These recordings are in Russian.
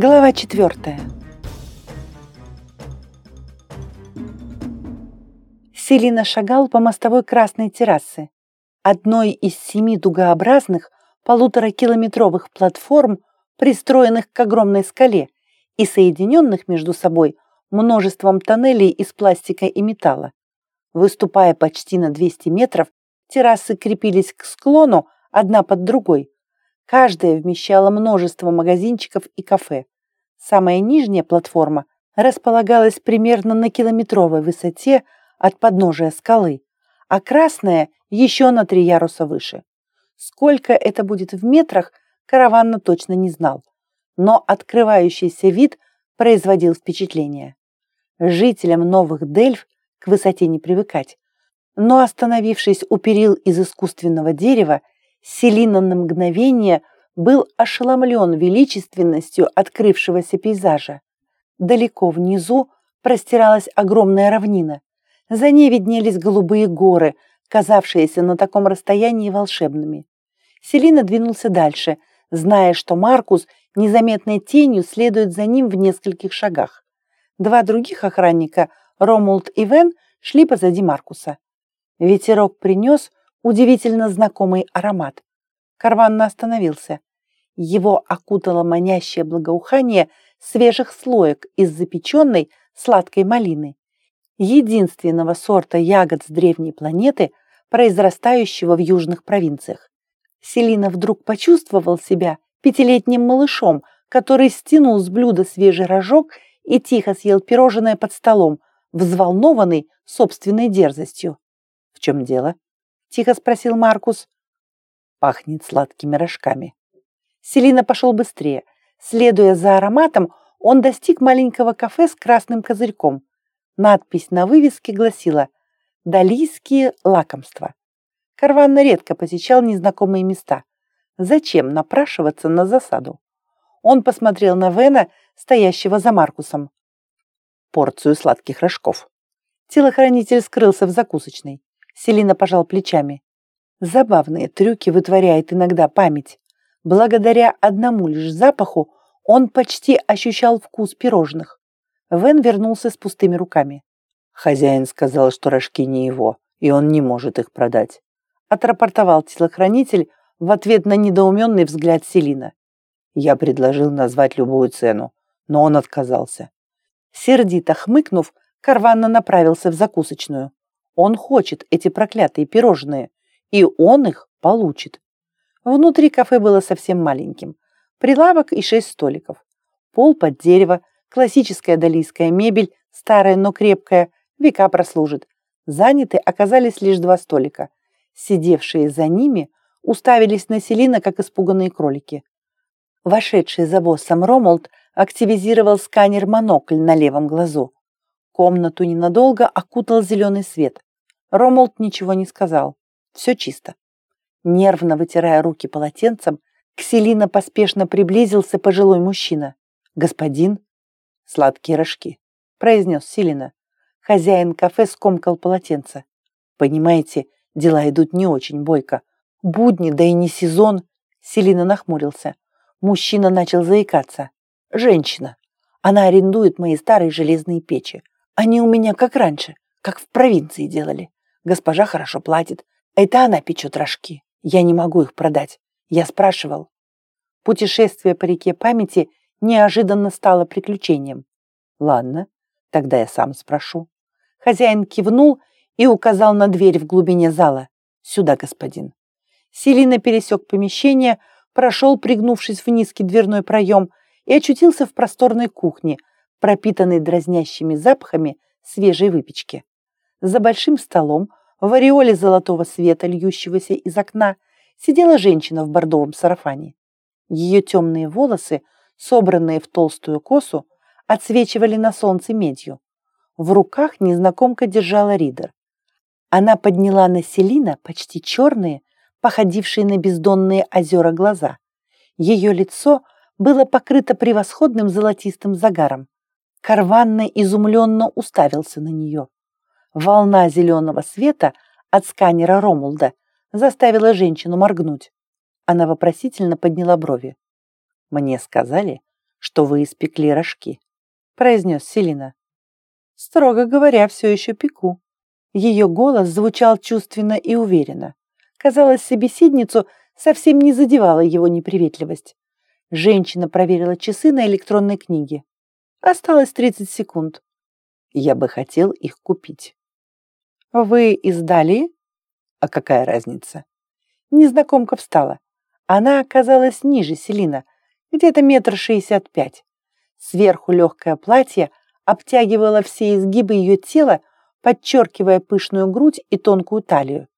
Глава четвертая. Селина шагал по мостовой красной террасы, одной из семи дугообразных полуторакилометровых платформ, пристроенных к огромной скале и соединенных между собой множеством тоннелей из пластика и металла. Выступая почти на 200 метров, террасы крепились к склону одна под другой, Каждая вмещала множество магазинчиков и кафе. Самая нижняя платформа располагалась примерно на километровой высоте от подножия скалы, а красная еще на три яруса выше. Сколько это будет в метрах, караванно точно не знал, но открывающийся вид производил впечатление. Жителям новых Дельф к высоте не привыкать, но остановившись у перил из искусственного дерева, Селина на мгновение был ошеломлен величественностью открывшегося пейзажа. Далеко внизу простиралась огромная равнина. За ней виднелись голубые горы, казавшиеся на таком расстоянии волшебными. Селина двинулся дальше, зная, что Маркус незаметной тенью следует за ним в нескольких шагах. Два других охранника, Ромулд и Вен, шли позади Маркуса. Ветерок принес удивительно знакомый аромат. Карванна остановился. Его окутало манящее благоухание свежих слоек из запеченной сладкой малины, единственного сорта ягод с древней планеты, произрастающего в южных провинциях. Селина вдруг почувствовал себя пятилетним малышом, который стянул с блюда свежий рожок и тихо съел пирожное под столом, взволнованный собственной дерзостью. «В чем дело?» — тихо спросил Маркус. «Пахнет сладкими рожками». Селина пошел быстрее. Следуя за ароматом, он достиг маленького кафе с красным козырьком. Надпись на вывеске гласила «Далийские лакомства». Карванна редко посещал незнакомые места. Зачем напрашиваться на засаду? Он посмотрел на Вена, стоящего за Маркусом. Порцию сладких рожков. Телохранитель скрылся в закусочной. Селина пожал плечами. Забавные трюки вытворяет иногда память. Благодаря одному лишь запаху он почти ощущал вкус пирожных. Вен вернулся с пустыми руками. Хозяин сказал, что рожки не его, и он не может их продать. Отрапортовал телохранитель в ответ на недоуменный взгляд Селина. Я предложил назвать любую цену, но он отказался. Сердито хмыкнув, Карванна направился в закусочную. Он хочет эти проклятые пирожные, и он их получит. Внутри кафе было совсем маленьким. Прилавок и шесть столиков. Пол под дерево, классическая далийская мебель, старая, но крепкая, века прослужит. Заняты оказались лишь два столика. Сидевшие за ними уставились на Селина, как испуганные кролики. Вошедший за боссом Ромолд активизировал сканер-монокль на левом глазу. Комнату ненадолго окутал зеленый свет. Ромолд ничего не сказал. Все чисто. Нервно вытирая руки полотенцем, к Селина поспешно приблизился пожилой мужчина. «Господин?» «Сладкие рожки», — произнес Селина. Хозяин кафе скомкал полотенце. «Понимаете, дела идут не очень бойко. Будни, да и не сезон». Селина нахмурился. Мужчина начал заикаться. «Женщина. Она арендует мои старые железные печи. Они у меня как раньше, как в провинции делали. Госпожа хорошо платит. Это она печет рожки. Я не могу их продать. Я спрашивал. Путешествие по реке памяти неожиданно стало приключением. Ладно, тогда я сам спрошу. Хозяин кивнул и указал на дверь в глубине зала. Сюда, господин. Селина пересек помещение, прошел, пригнувшись в низкий дверной проем, и очутился в просторной кухне, пропитанной дразнящими запахами свежей выпечки. За большим столом, в ореоле золотого света, льющегося из окна, сидела женщина в бордовом сарафане. Ее темные волосы, собранные в толстую косу, отсвечивали на солнце медью. В руках незнакомка держала ридер. Она подняла на Селина почти черные, походившие на бездонные озера глаза. Ее лицо было покрыто превосходным золотистым загаром. Карванно изумленно уставился на нее. Волна зеленого света от сканера Ромулда заставила женщину моргнуть. Она вопросительно подняла брови. «Мне сказали, что вы испекли рожки», — произнес Селина. «Строго говоря, все еще пеку». Ее голос звучал чувственно и уверенно. Казалось, собеседницу совсем не задевала его неприветливость. Женщина проверила часы на электронной книге. Осталось 30 секунд. Я бы хотел их купить. Вы издали? А какая разница? Незнакомка встала. Она оказалась ниже Селина, где-то метр шестьдесят пять. Сверху легкое платье обтягивало все изгибы ее тела, подчеркивая пышную грудь и тонкую талию.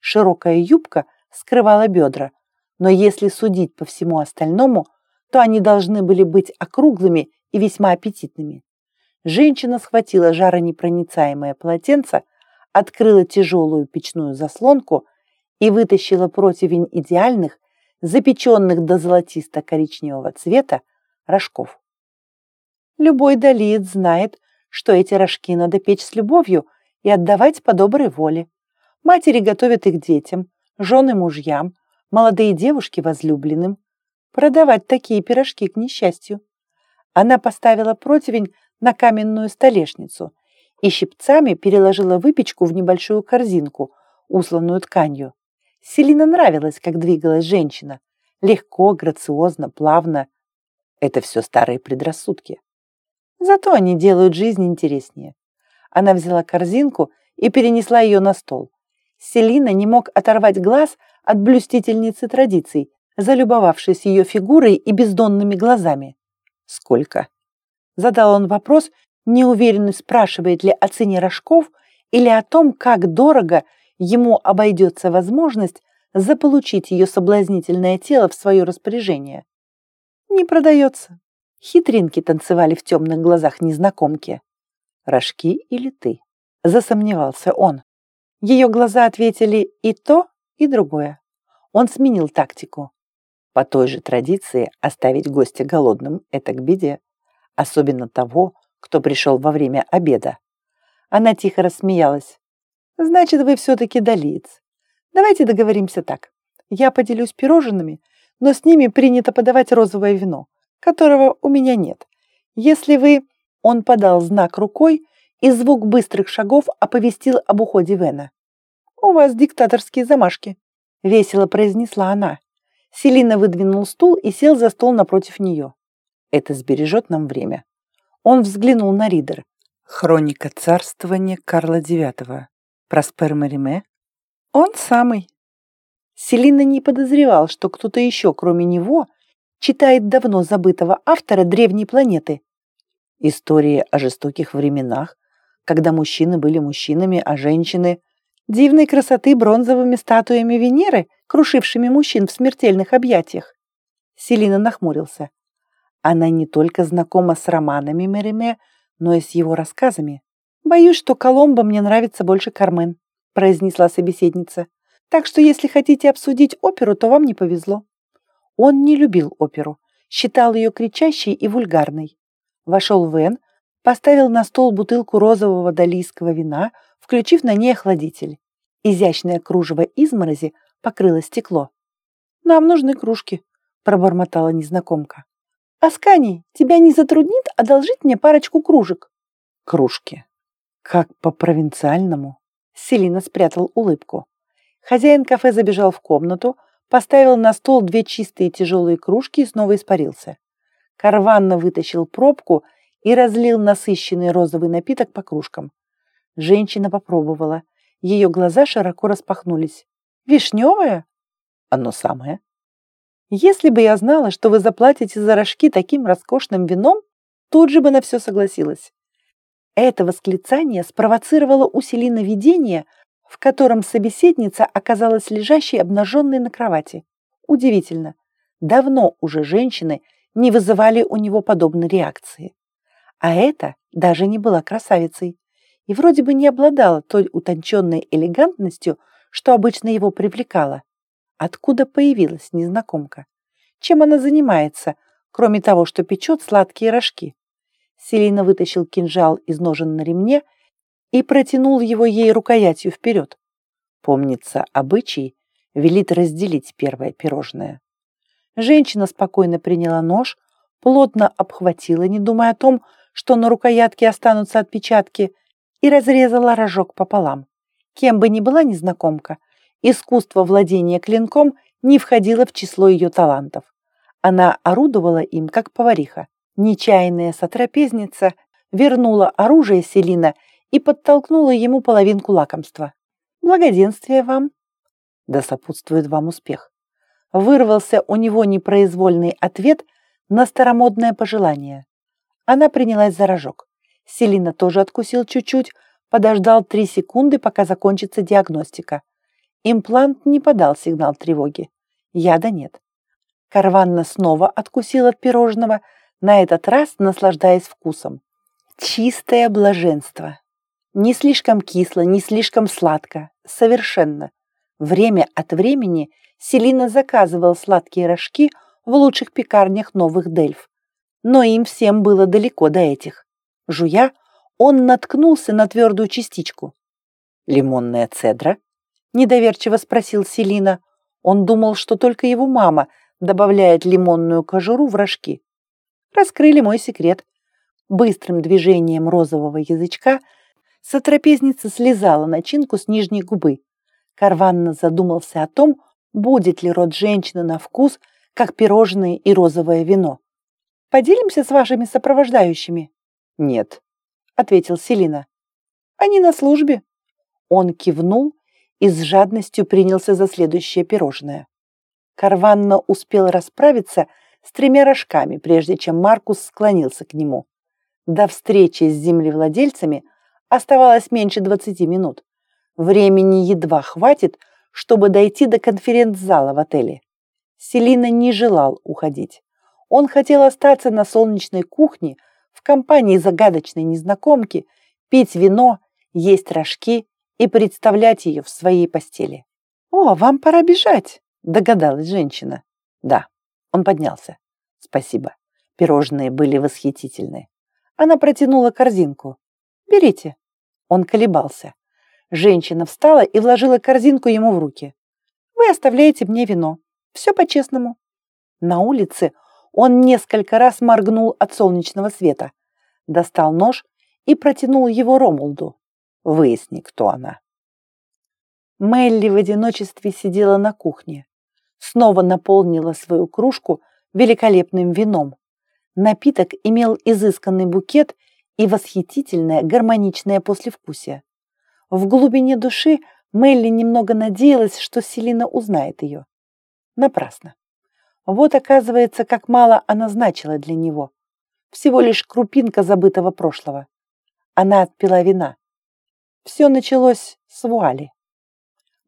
Широкая юбка скрывала бедра, но если судить по всему остальному, то они должны были быть округлыми и весьма аппетитными. Женщина схватила жаронепроницаемое полотенце, открыла тяжелую печную заслонку и вытащила противень идеальных, запеченных до золотисто-коричневого цвета, рожков. Любой долиец знает, что эти рожки надо печь с любовью и отдавать по доброй воле. Матери готовят их детям, жены мужьям, молодые девушки возлюбленным. Продавать такие пирожки к несчастью. Она поставила противень на каменную столешницу и щипцами переложила выпечку в небольшую корзинку, усланную тканью. Селина нравилось, как двигалась женщина. Легко, грациозно, плавно. Это все старые предрассудки. Зато они делают жизнь интереснее. Она взяла корзинку и перенесла ее на стол. Селина не мог оторвать глаз от блюстительницы традиций, залюбовавшись ее фигурой и бездонными глазами. «Сколько?» Задал он вопрос, неуверенно спрашивает ли о цене рожков или о том, как дорого ему обойдется возможность заполучить ее соблазнительное тело в свое распоряжение. Не продается. Хитринки танцевали в темных глазах незнакомки. «Рожки или ты?» – засомневался он. Ее глаза ответили и то, и другое. Он сменил тактику. По той же традиции оставить гостя голодным – это к беде особенно того, кто пришел во время обеда. Она тихо рассмеялась. «Значит, вы все-таки долиец. Давайте договоримся так. Я поделюсь пирожными, но с ними принято подавать розовое вино, которого у меня нет. Если вы...» Он подал знак рукой, и звук быстрых шагов оповестил об уходе Вена. «У вас диктаторские замашки», — весело произнесла она. Селина выдвинул стул и сел за стол напротив нее. Это сбережет нам время. Он взглянул на Ридер. Хроника царствования Карла IX. Проспер Мериме? Он самый. Селина не подозревал, что кто-то еще, кроме него, читает давно забытого автора древней планеты. Истории о жестоких временах, когда мужчины были мужчинами, а женщины – дивной красоты бронзовыми статуями Венеры, крушившими мужчин в смертельных объятиях. Селина нахмурился. Она не только знакома с романами Мериме, но и с его рассказами. «Боюсь, что Коломбо мне нравится больше Кармен», произнесла собеседница. «Так что если хотите обсудить оперу, то вам не повезло». Он не любил оперу, считал ее кричащей и вульгарной. Вошел Вен, поставил на стол бутылку розового далийского вина, включив на ней охладитель. Изящное кружево изморози покрыло стекло. «Нам нужны кружки», – пробормотала незнакомка. «Аскани, тебя не затруднит одолжить мне парочку кружек?» «Кружки. Как по-провинциальному?» Селина спрятал улыбку. Хозяин кафе забежал в комнату, поставил на стол две чистые тяжелые кружки и снова испарился. Карванно вытащил пробку и разлил насыщенный розовый напиток по кружкам. Женщина попробовала. Ее глаза широко распахнулись. «Вишневое?» «Оно самое». Если бы я знала, что вы заплатите за рожки таким роскошным вином, тут же бы на все согласилась. Это восклицание спровоцировало у Селины видение, в котором собеседница оказалась лежащей обнаженной на кровати. Удивительно. Давно уже женщины не вызывали у него подобной реакции. А это даже не была красавицей. И вроде бы не обладала той утонченной элегантностью, что обычно его привлекала. Откуда появилась незнакомка? Чем она занимается, кроме того, что печет сладкие рожки? Селина вытащил кинжал из ножен на ремне и протянул его ей рукоятью вперед. Помнится, обычай велит разделить первое пирожное. Женщина спокойно приняла нож, плотно обхватила, не думая о том, что на рукоятке останутся отпечатки, и разрезала рожок пополам. Кем бы ни была незнакомка, искусство владения клинком не входило в число ее талантов. Она орудовала им, как повариха. Нечаянная сотрапезница вернула оружие Селина и подтолкнула ему половинку лакомства. «Благоденствие вам!» «Да сопутствует вам успех!» Вырвался у него непроизвольный ответ на старомодное пожелание. Она принялась за рожок. Селина тоже откусил чуть-чуть, подождал три секунды, пока закончится диагностика. Имплант не подал сигнал тревоги. Яда нет. Карванна снова откусил от пирожного, на этот раз наслаждаясь вкусом. Чистое блаженство. Не слишком кисло, не слишком сладко. Совершенно. Время от времени Селина заказывал сладкие рожки в лучших пекарнях новых Дельф. Но им всем было далеко до этих. Жуя, он наткнулся на твердую частичку. «Лимонная цедра?» – недоверчиво спросил Селина. Он думал, что только его мама добавляет лимонную кожуру в рожки раскрыли мой секрет. Быстрым движением розового язычка сотрапезница слезала начинку с нижней губы. Карванна задумался о том, будет ли род женщины на вкус, как пирожные и розовое вино. «Поделимся с вашими сопровождающими?» «Нет», — ответил Селина. «Они на службе». Он кивнул и с жадностью принялся за следующее пирожное. Карванна успел расправиться с тремя рожками, прежде чем Маркус склонился к нему. До встречи с землевладельцами оставалось меньше 20 минут. Времени едва хватит, чтобы дойти до конференц-зала в отеле. Селина не желал уходить. Он хотел остаться на солнечной кухне в компании загадочной незнакомки, пить вино, есть рожки и представлять ее в своей постели. «О, вам пора бежать», — догадалась женщина. «Да». Он поднялся. Спасибо. Пирожные были восхитительны. Она протянула корзинку. «Берите». Он колебался. Женщина встала и вложила корзинку ему в руки. «Вы оставляете мне вино. Все по-честному». На улице он несколько раз моргнул от солнечного света, достал нож и протянул его Ромулду. «Выясни, кто она». Мелли в одиночестве сидела на кухне снова наполнила свою кружку великолепным вином. Напиток имел изысканный букет и восхитительное гармоничное послевкусие. В глубине души Мелли немного надеялась, что Селина узнает ее. Напрасно. Вот оказывается, как мало она значила для него. Всего лишь крупинка забытого прошлого. Она отпила вина. Все началось с вуали.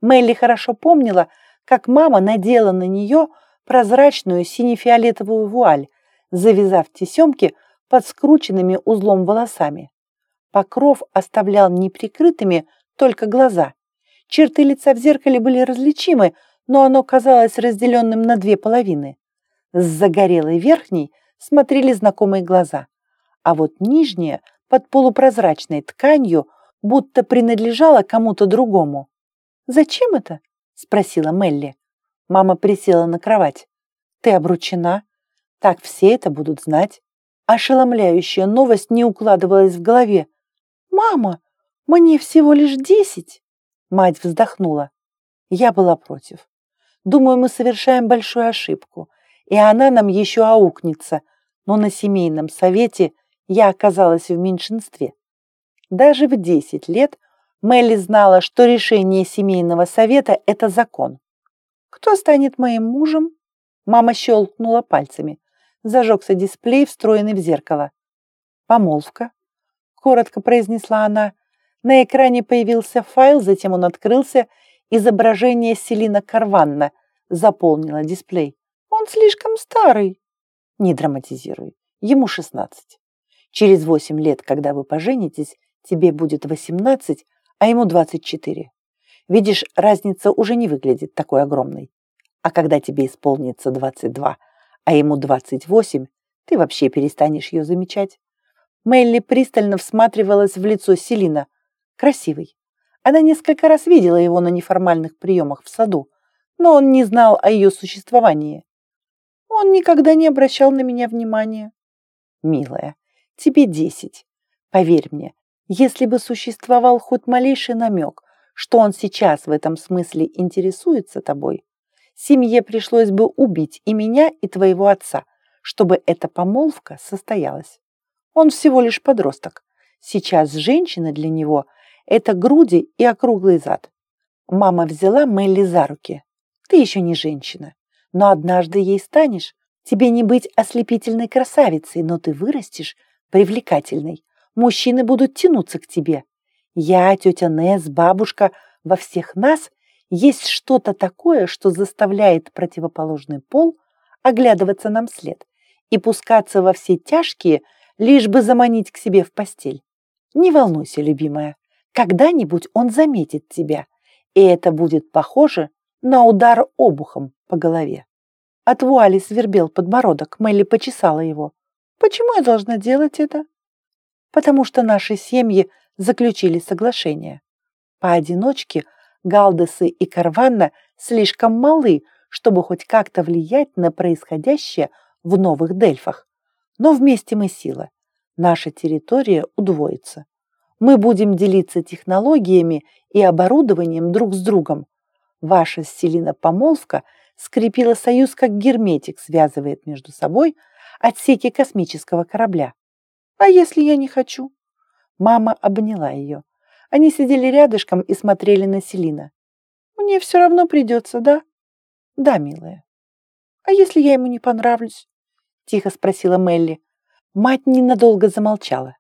Мелли хорошо помнила, как мама надела на нее прозрачную сине-фиолетовую вуаль, завязав тесемки под скрученными узлом волосами. Покров оставлял неприкрытыми только глаза. Черты лица в зеркале были различимы, но оно казалось разделенным на две половины. С загорелой верхней смотрели знакомые глаза, а вот нижняя, под полупрозрачной тканью, будто принадлежала кому-то другому. «Зачем это?» спросила Мелли. Мама присела на кровать. Ты обручена? Так все это будут знать. Ошеломляющая новость не укладывалась в голове. «Мама, мне всего лишь десять!» Мать вздохнула. Я была против. Думаю, мы совершаем большую ошибку, и она нам еще аукнется, но на семейном совете я оказалась в меньшинстве. Даже в десять лет Мелли знала, что решение семейного совета – это закон. «Кто станет моим мужем?» Мама щелкнула пальцами. Зажегся дисплей, встроенный в зеркало. «Помолвка», – коротко произнесла она. На экране появился файл, затем он открылся. Изображение Селина Карванна заполнило дисплей. «Он слишком старый». «Не драматизируй. Ему шестнадцать. Через восемь лет, когда вы поженитесь, тебе будет восемнадцать, а ему 24. Видишь, разница уже не выглядит такой огромной. А когда тебе исполнится 22, а ему 28, ты вообще перестанешь ее замечать. Мелли пристально всматривалась в лицо Селина. Красивый. Она несколько раз видела его на неформальных приемах в саду, но он не знал о ее существовании. Он никогда не обращал на меня внимания. Милая, тебе десять. Поверь мне, если бы существовал хоть малейший намек, что он сейчас в этом смысле интересуется тобой, семье пришлось бы убить и меня, и твоего отца, чтобы эта помолвка состоялась. Он всего лишь подросток. Сейчас женщина для него – это груди и округлый зад. Мама взяла Мелли за руки. Ты еще не женщина, но однажды ей станешь. Тебе не быть ослепительной красавицей, но ты вырастешь привлекательной. Мужчины будут тянуться к тебе. Я, тетя Нес, бабушка, во всех нас есть что-то такое, что заставляет противоположный пол оглядываться нам след и пускаться во все тяжкие, лишь бы заманить к себе в постель. Не волнуйся, любимая, когда-нибудь он заметит тебя, и это будет похоже на удар обухом по голове. От вуали свербел подбородок, Мелли почесала его. «Почему я должна делать это?» «Потому что наши семьи заключили соглашение. Поодиночке Галдесы и Карванна слишком малы, чтобы хоть как-то влиять на происходящее в новых Дельфах. Но вместе мы сила. Наша территория удвоится. Мы будем делиться технологиями и оборудованием друг с другом. Ваша Селина помолвка скрепила союз, как герметик связывает между собой отсеки космического корабля. А если я не хочу? Мама обняла ее. Они сидели рядышком и смотрели на Селина. Мне все равно придется, да? Да, милая. А если я ему не понравлюсь? Тихо спросила Мелли. Мать ненадолго замолчала.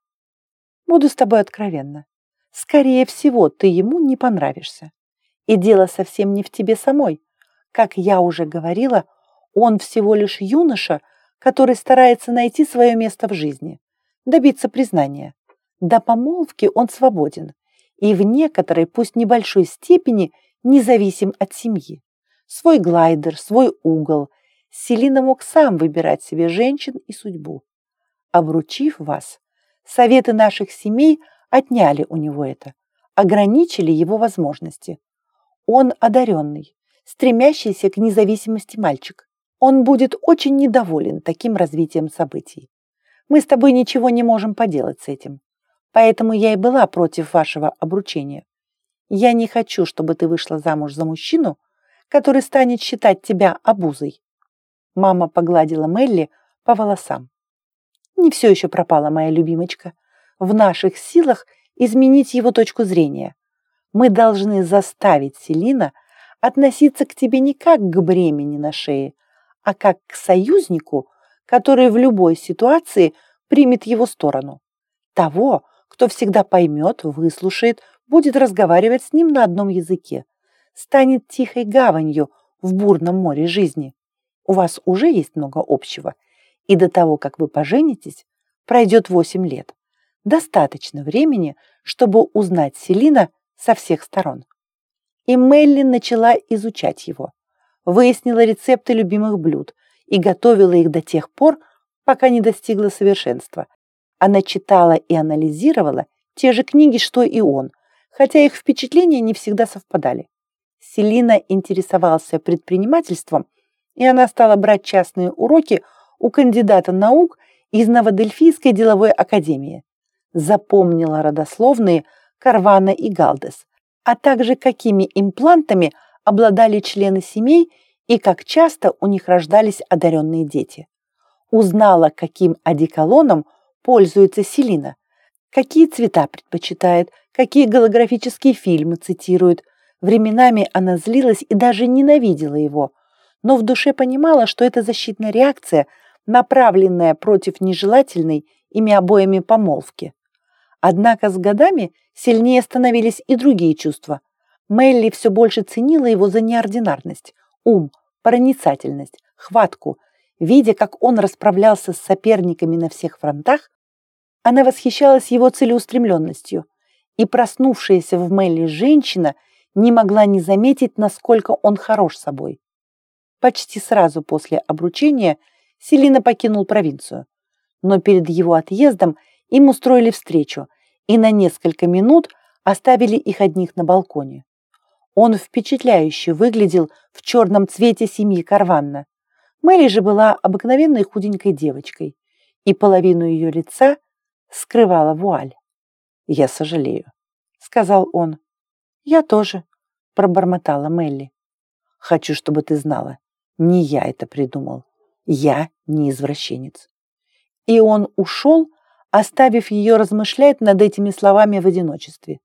Буду с тобой откровенна. Скорее всего, ты ему не понравишься. И дело совсем не в тебе самой. Как я уже говорила, он всего лишь юноша, который старается найти свое место в жизни, добиться признания. До помолвки он свободен и в некоторой, пусть небольшой степени, независим от семьи. Свой глайдер, свой угол. Селина мог сам выбирать себе женщин и судьбу обручив вас, советы наших семей отняли у него это, ограничили его возможности. Он одаренный, стремящийся к независимости мальчик. Он будет очень недоволен таким развитием событий. Мы с тобой ничего не можем поделать с этим. Поэтому я и была против вашего обручения. Я не хочу, чтобы ты вышла замуж за мужчину, который станет считать тебя обузой. Мама погладила Мелли по волосам. Не все еще пропала, моя любимочка. В наших силах изменить его точку зрения. Мы должны заставить Селина относиться к тебе не как к бремени на шее, а как к союзнику, который в любой ситуации примет его сторону. Того, кто всегда поймет, выслушает, будет разговаривать с ним на одном языке, станет тихой гаванью в бурном море жизни. У вас уже есть много общего – и до того, как вы поженитесь, пройдет 8 лет. Достаточно времени, чтобы узнать Селина со всех сторон. И Мелли начала изучать его, выяснила рецепты любимых блюд и готовила их до тех пор, пока не достигла совершенства. Она читала и анализировала те же книги, что и он, хотя их впечатления не всегда совпадали. Селина интересовался предпринимательством, и она стала брать частные уроки у кандидата наук из Новодельфийской деловой академии. Запомнила родословные Карвана и Галдес, а также какими имплантами обладали члены семей и как часто у них рождались одаренные дети. Узнала, каким одеколоном пользуется Селина, какие цвета предпочитает, какие голографические фильмы цитирует. Временами она злилась и даже ненавидела его, но в душе понимала, что это защитная реакция – направленная против нежелательной ими обоими помолвки. Однако с годами сильнее становились и другие чувства. Мелли все больше ценила его за неординарность, ум, проницательность, хватку. Видя, как он расправлялся с соперниками на всех фронтах, она восхищалась его целеустремленностью, и проснувшаяся в Мелли женщина не могла не заметить, насколько он хорош собой. Почти сразу после обручения – Селина покинул провинцию. Но перед его отъездом им устроили встречу и на несколько минут оставили их одних на балконе. Он впечатляюще выглядел в черном цвете семьи Карванна. Мэри же была обыкновенной худенькой девочкой, и половину ее лица скрывала вуаль. «Я сожалею», — сказал он. «Я тоже», — пробормотала Мелли. «Хочу, чтобы ты знала, не я это придумал. Я не извращенец». И он ушел, оставив ее размышлять над этими словами в одиночестве.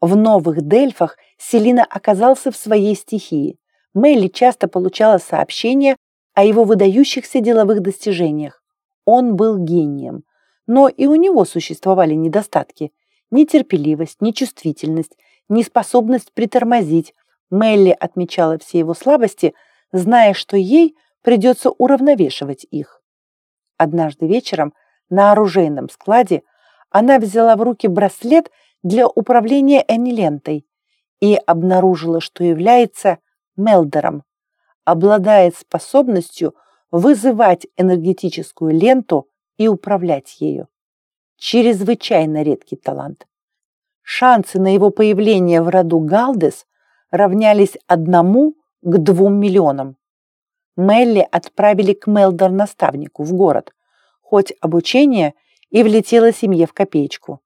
В новых Дельфах Селина оказался в своей стихии. Мелли часто получала сообщения о его выдающихся деловых достижениях. Он был гением, но и у него существовали недостатки. Нетерпеливость, нечувствительность, неспособность притормозить. Мелли отмечала все его слабости, зная, что ей придется уравновешивать их. Однажды вечером на оружейном складе она взяла в руки браслет для управления энни и обнаружила, что является Мелдером, обладает способностью вызывать энергетическую ленту и управлять ею. Чрезвычайно редкий талант. Шансы на его появление в роду Галдес равнялись одному к двум миллионам. Мелли отправили к Мелдор-наставнику в город, хоть обучение и влетело семье в копеечку.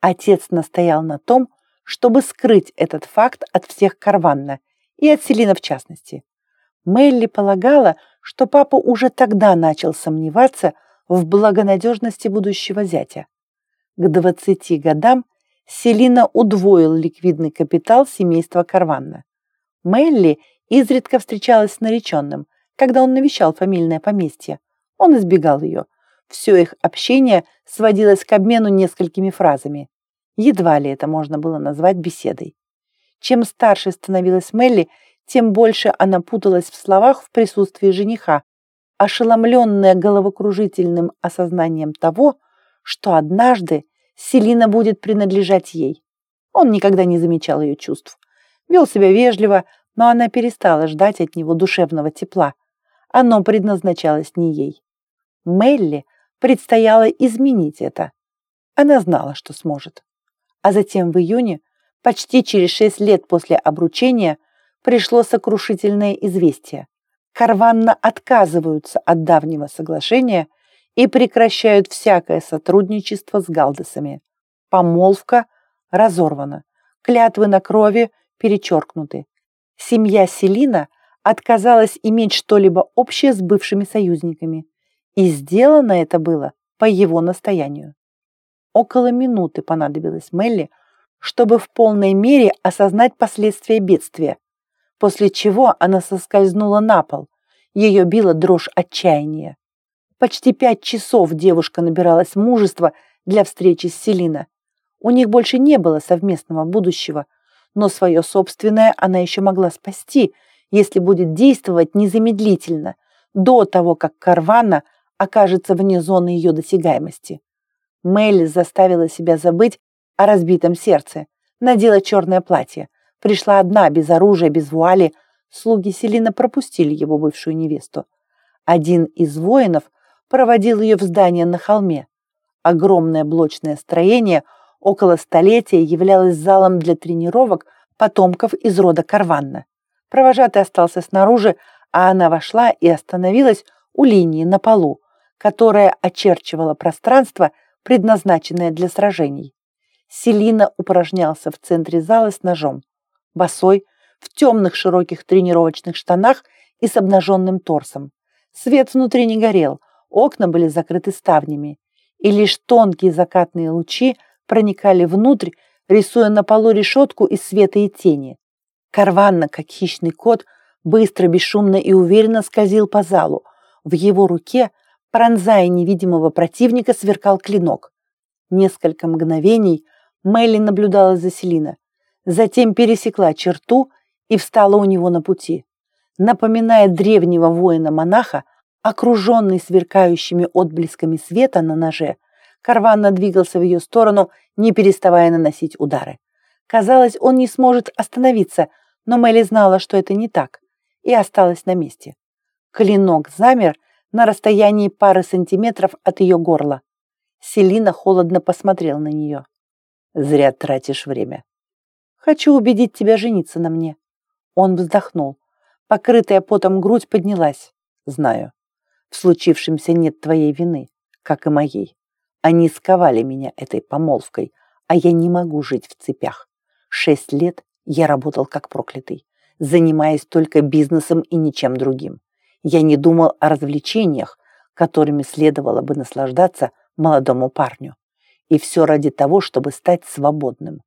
Отец настоял на том, чтобы скрыть этот факт от всех Карванна и от Селина в частности. Мелли полагала, что папа уже тогда начал сомневаться в благонадежности будущего зятя. К 20 годам Селина удвоил ликвидный капитал семейства Карванна. Мелли изредка встречалась с нареченным, когда он навещал фамильное поместье. Он избегал ее. Все их общение сводилось к обмену несколькими фразами. Едва ли это можно было назвать беседой. Чем старше становилась Мелли, тем больше она путалась в словах в присутствии жениха, ошеломленная головокружительным осознанием того, что однажды Селина будет принадлежать ей. Он никогда не замечал ее чувств. Вел себя вежливо, но она перестала ждать от него душевного тепла. Оно предназначалось не ей. Мелли предстояло изменить это. Она знала, что сможет. А затем в июне, почти через шесть лет после обручения, пришло сокрушительное известие. Карванна отказываются от давнего соглашения и прекращают всякое сотрудничество с галдесами. Помолвка разорвана, клятвы на крови перечеркнуты. Семья Селина отказалась иметь что-либо общее с бывшими союзниками, и сделано это было по его настоянию. Около минуты понадобилось Мелли, чтобы в полной мере осознать последствия бедствия, после чего она соскользнула на пол, ее била дрожь отчаяния. Почти пять часов девушка набиралась мужества для встречи с Селина. У них больше не было совместного будущего – но свое собственное она еще могла спасти, если будет действовать незамедлительно, до того, как Карвана окажется вне зоны ее досягаемости. Мелли заставила себя забыть о разбитом сердце, надела черное платье, пришла одна, без оружия, без вуали. Слуги Селина пропустили его бывшую невесту. Один из воинов проводил ее в здание на холме. Огромное блочное строение – около столетия являлась залом для тренировок потомков из рода Карванна. Провожатый остался снаружи, а она вошла и остановилась у линии на полу, которая очерчивала пространство, предназначенное для сражений. Селина упражнялся в центре зала с ножом, босой, в темных широких тренировочных штанах и с обнаженным торсом. Свет внутри не горел, окна были закрыты ставнями, и лишь тонкие закатные лучи проникали внутрь, рисуя на полу решетку из света и тени. Карванна, как хищный кот, быстро, бесшумно и уверенно скользил по залу. В его руке, пронзая невидимого противника, сверкал клинок. Несколько мгновений Мелли наблюдала за Селина, затем пересекла черту и встала у него на пути. Напоминая древнего воина-монаха, окруженный сверкающими отблесками света на ноже, Карванна двигался в ее сторону, не переставая наносить удары. Казалось, он не сможет остановиться, но Мелли знала, что это не так, и осталась на месте. Клинок замер на расстоянии пары сантиметров от ее горла. Селина холодно посмотрел на нее. «Зря тратишь время. Хочу убедить тебя жениться на мне». Он вздохнул. Покрытая потом грудь поднялась. знаю. В случившемся нет твоей вины, как и моей. Они сковали меня этой помолвкой, а я не могу жить в цепях. Шесть лет я работал как проклятый, занимаясь только бизнесом и ничем другим. Я не думал о развлечениях, которыми следовало бы наслаждаться молодому парню. И все ради того, чтобы стать свободным.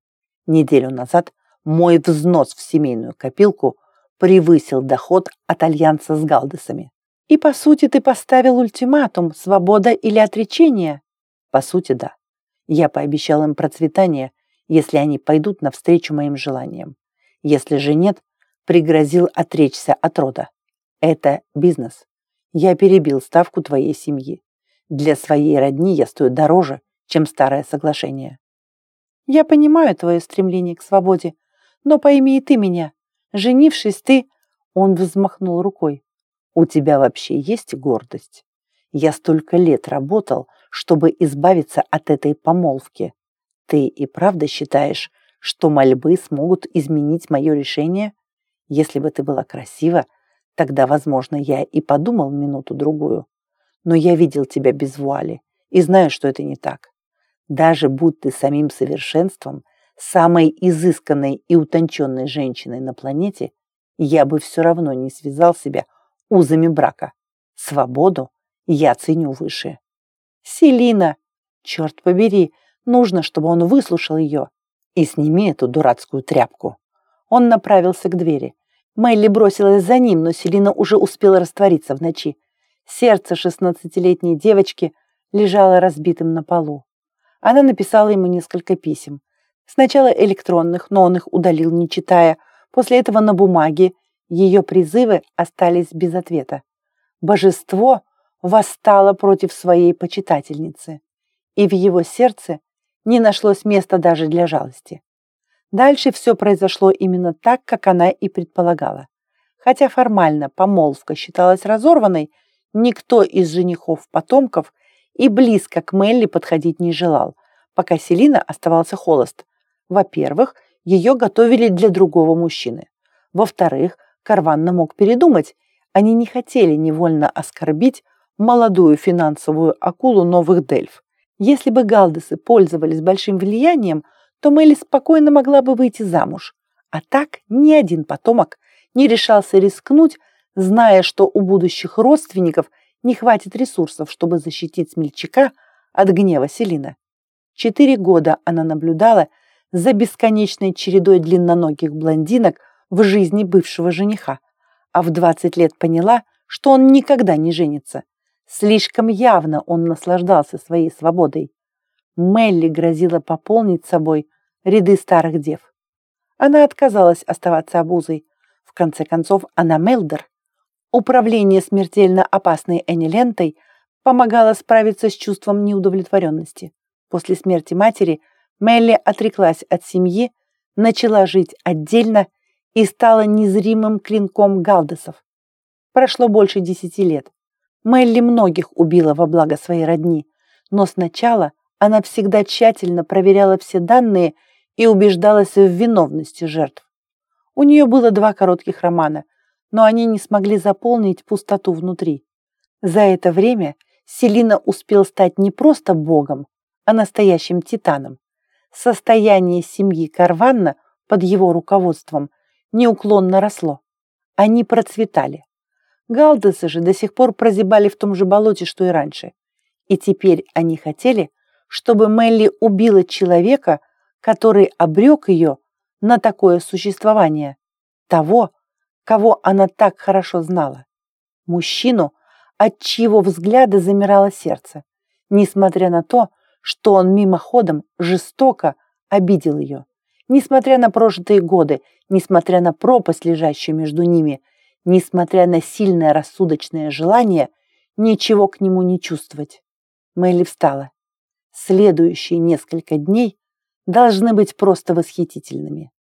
Неделю назад мой взнос в семейную копилку превысил доход от альянса с Галдесами. И, по сути, ты поставил ультиматум «свобода или отречение»? По сути, да. Я пообещал им процветание, если они пойдут навстречу моим желаниям. Если же нет, пригрозил отречься от рода. Это бизнес. Я перебил ставку твоей семьи. Для своей родни я стою дороже, чем старое соглашение. Я понимаю твое стремление к свободе, но пойми и ты меня. Женившись, ты...» Он взмахнул рукой. «У тебя вообще есть гордость? Я столько лет работал, чтобы избавиться от этой помолвки. Ты и правда считаешь, что мольбы смогут изменить мое решение? Если бы ты была красива, тогда, возможно, я и подумал минуту-другую. Но я видел тебя без вуали и знаю, что это не так. Даже будь ты самим совершенством, самой изысканной и утонченной женщиной на планете, я бы все равно не связал себя узами брака. Свободу я ценю выше. Селина, черт побери, нужно, чтобы он выслушал ее. И сними эту дурацкую тряпку. Он направился к двери. Мелли бросилась за ним, но Селина уже успела раствориться в ночи. Сердце шестнадцатилетней девочки лежало разбитым на полу. Она написала ему несколько писем. Сначала электронных, но он их удалил, не читая. После этого на бумаге ее призывы остались без ответа. Божество восстало против своей почитательницы, и в его сердце не нашлось места даже для жалости. Дальше все произошло именно так, как она и предполагала. Хотя формально помолвка считалась разорванной, никто из женихов-потомков и близко к Мелли подходить не желал, пока Селина оставался холост, во-первых, ее готовили для другого мужчины. Во-вторых, Карванна мог передумать. Они не хотели невольно оскорбить молодую финансовую акулу новых Дельф. Если бы Галдесы пользовались большим влиянием, то Мелли спокойно могла бы выйти замуж. А так ни один потомок не решался рискнуть, зная, что у будущих родственников не хватит ресурсов, чтобы защитить смельчака от гнева Селина. Четыре года она наблюдала, за бесконечной чередой длинноногих блондинок в жизни бывшего жениха, а в 20 лет поняла, что он никогда не женится. Слишком явно он наслаждался своей свободой. Мелли грозила пополнить собой ряды старых дев. Она отказалась оставаться обузой. В конце концов, она Мелдер. Управление смертельно опасной Энни помогало справиться с чувством неудовлетворенности. После смерти матери Мелли отреклась от семьи, начала жить отдельно и стала незримым клинком Галдесов. Прошло больше десяти лет. Мелли многих убила во благо своей родни, но сначала она всегда тщательно проверяла все данные и убеждалась в виновности жертв. У нее было два коротких романа, но они не смогли заполнить пустоту внутри. За это время Селина успел стать не просто богом, а настоящим титаном. Состояние семьи Карванна под его руководством неуклонно росло. Они процветали. Галдесы же до сих пор прозябали в том же болоте, что и раньше. И теперь они хотели, чтобы Мелли убила человека, который обрек ее на такое существование. Того, кого она так хорошо знала. Мужчину, от чьего взгляда замирало сердце, несмотря на то, что он мимоходом жестоко обидел ее. Несмотря на прожитые годы, несмотря на пропасть, лежащую между ними, несмотря на сильное рассудочное желание ничего к нему не чувствовать. Мелли встала. Следующие несколько дней должны быть просто восхитительными.